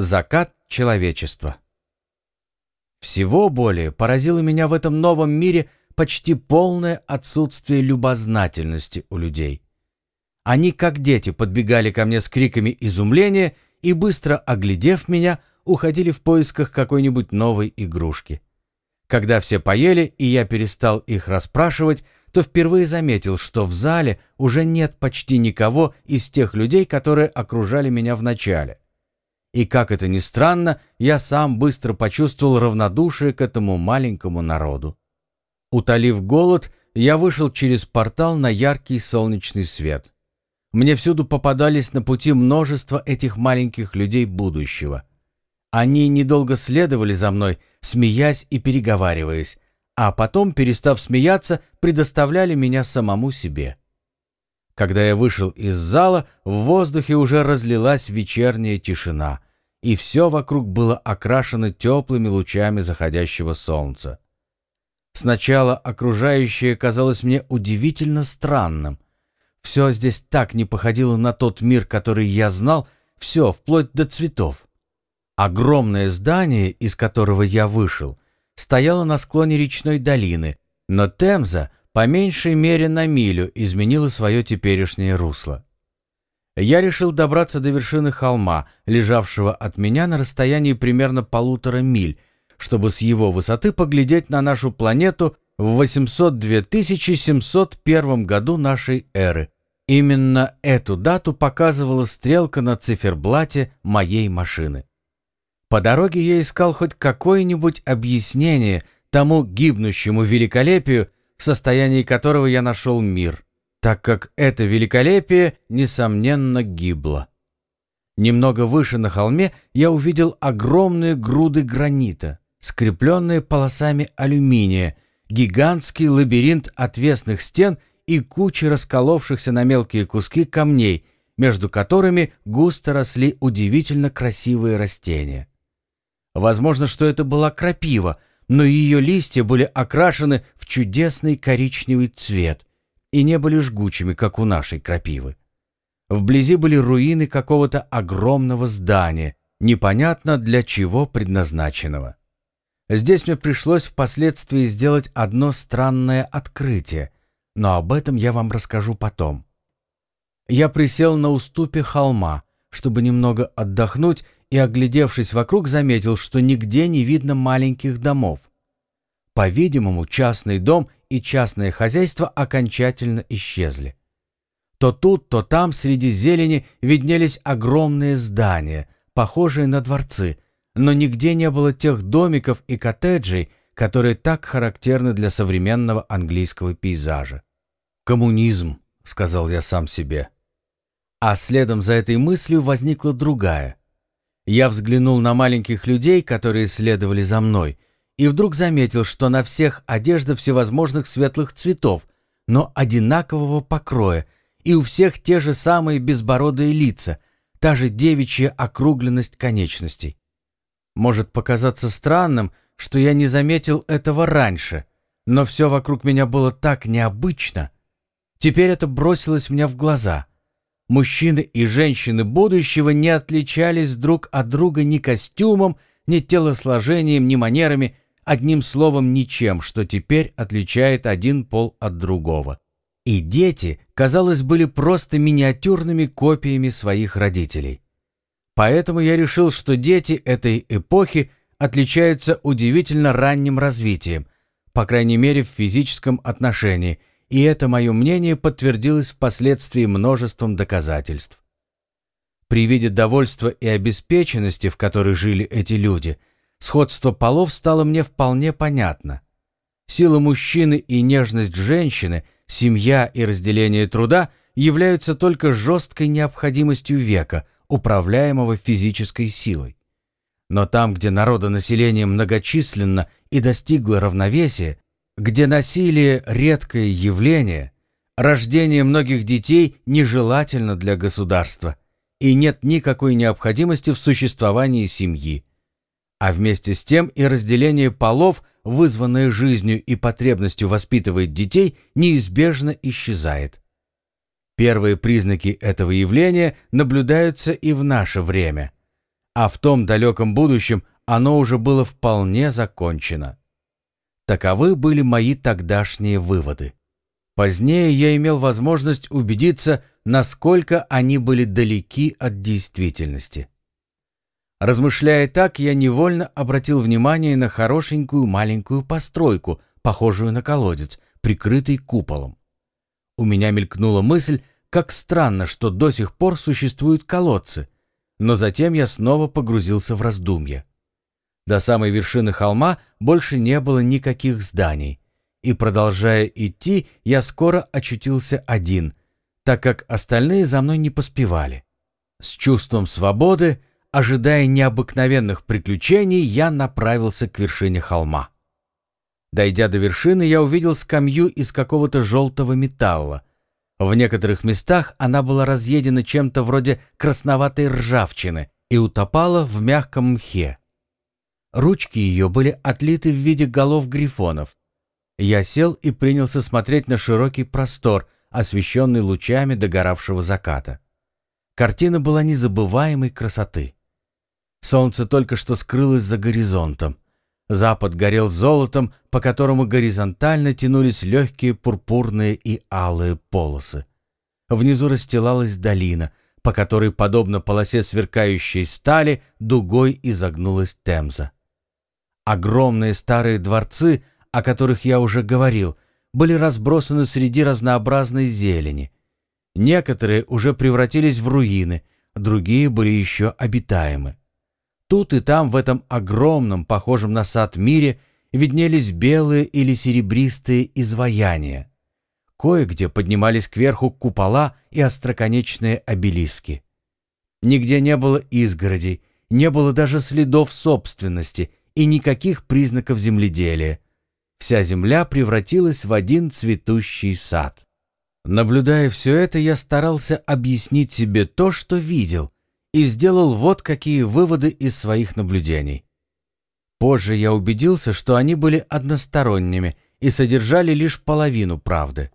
Закат человечества. Всего более поразило меня в этом новом мире почти полное отсутствие любознательности у людей. Они, как дети, подбегали ко мне с криками изумления и, быстро оглядев меня, уходили в поисках какой-нибудь новой игрушки. Когда все поели, и я перестал их расспрашивать, то впервые заметил, что в зале уже нет почти никого из тех людей, которые окружали меня в начале. И, как это ни странно, я сам быстро почувствовал равнодушие к этому маленькому народу. Утолив голод, я вышел через портал на яркий солнечный свет. Мне всюду попадались на пути множество этих маленьких людей будущего. Они недолго следовали за мной, смеясь и переговариваясь, а потом, перестав смеяться, предоставляли меня самому себе. Когда я вышел из зала, в воздухе уже разлилась вечерняя тишина, и все вокруг было окрашено теплыми лучами заходящего солнца. Сначала окружающее казалось мне удивительно странным. Все здесь так не походило на тот мир, который я знал, все, вплоть до цветов. Огромное здание, из которого я вышел, стояло на склоне речной долины, но Темза по меньшей мере на милю изменила свое теперешнее русло. Я решил добраться до вершины холма, лежавшего от меня на расстоянии примерно полутора миль, чтобы с его высоты поглядеть на нашу планету в 802 701 году нашей эры. Именно эту дату показывала стрелка на циферблате моей машины. По дороге я искал хоть какое-нибудь объяснение тому гибнущему великолепию, в состоянии которого я нашел мир, так как это великолепие, несомненно, гибло. Немного выше на холме я увидел огромные груды гранита, скрепленные полосами алюминия, гигантский лабиринт отвесных стен и кучи расколовшихся на мелкие куски камней, между которыми густо росли удивительно красивые растения. Возможно, что это была крапива, но ее листья были окрашены в чудесный коричневый цвет и не были жгучими, как у нашей крапивы. Вблизи были руины какого-то огромного здания, непонятно для чего предназначенного. Здесь мне пришлось впоследствии сделать одно странное открытие, но об этом я вам расскажу потом. Я присел на уступе холма, чтобы немного отдохнуть и, оглядевшись вокруг, заметил, что нигде не видно маленьких домов. По-видимому, частный дом и частное хозяйство окончательно исчезли. То тут, то там среди зелени виднелись огромные здания, похожие на дворцы, но нигде не было тех домиков и коттеджей, которые так характерны для современного английского пейзажа. «Коммунизм», — сказал я сам себе. А следом за этой мыслью возникла другая. Я взглянул на маленьких людей, которые следовали за мной, и вдруг заметил, что на всех одежда всевозможных светлых цветов, но одинакового покроя, и у всех те же самые безбородые лица, та же девичья округленность конечностей. Может показаться странным, что я не заметил этого раньше, но все вокруг меня было так необычно. Теперь это бросилось мне в глаза. Мужчины и женщины будущего не отличались друг от друга ни костюмом, ни телосложением, ни манерами, одним словом, ничем, что теперь отличает один пол от другого. И дети, казалось, были просто миниатюрными копиями своих родителей. Поэтому я решил, что дети этой эпохи отличаются удивительно ранним развитием, по крайней мере в физическом отношении, и это мое мнение подтвердилось впоследствии множеством доказательств. При виде довольства и обеспеченности, в которой жили эти люди, сходство полов стало мне вполне понятно. Сила мужчины и нежность женщины, семья и разделение труда являются только жесткой необходимостью века, управляемого физической силой. Но там, где народонаселение многочисленно и достигло равновесия, где насилие – редкое явление, рождение многих детей нежелательно для государства, и нет никакой необходимости в существовании семьи. А вместе с тем и разделение полов, вызванное жизнью и потребностью воспитывать детей, неизбежно исчезает. Первые признаки этого явления наблюдаются и в наше время. а в том далеком будущем оно уже было вполне закончено. Таковы были мои тогдашние выводы. Позднее я имел возможность убедиться, насколько они были далеки от действительности. Размышляя так, я невольно обратил внимание на хорошенькую маленькую постройку, похожую на колодец, прикрытый куполом. У меня мелькнула мысль, как странно, что до сих пор существуют колодцы, но затем я снова погрузился в раздумья. До самой вершины холма больше не было никаких зданий, и, продолжая идти, я скоро очутился один, так как остальные за мной не поспевали. С чувством свободы, ожидая необыкновенных приключений, я направился к вершине холма. Дойдя до вершины, я увидел скамью из какого-то желтого металла. В некоторых местах она была разъедена чем-то вроде красноватой ржавчины и утопала в мягком мхе. Ручки ее были отлиты в виде голов грифонов. Я сел и принялся смотреть на широкий простор, освещенный лучами догоравшего заката. Картина была незабываемой красоты. Солнце только что скрылось за горизонтом. Запад горел золотом, по которому горизонтально тянулись легкие пурпурные и алые полосы. Внизу расстилалась долина, по которой, подобно полосе сверкающей стали, дугой изогнулась Темза. Огромные старые дворцы, о которых я уже говорил, были разбросаны среди разнообразной зелени. Некоторые уже превратились в руины, другие были еще обитаемы. Тут и там в этом огромном, похожем на сад мире, виднелись белые или серебристые изваяния. Кое-где поднимались кверху купола и остроконечные обелиски. Нигде не было изгородей, не было даже следов собственности и никаких признаков земледелия. Вся земля превратилась в один цветущий сад. Наблюдая все это, я старался объяснить себе то, что видел, и сделал вот какие выводы из своих наблюдений. Позже я убедился, что они были односторонними и содержали лишь половину правды.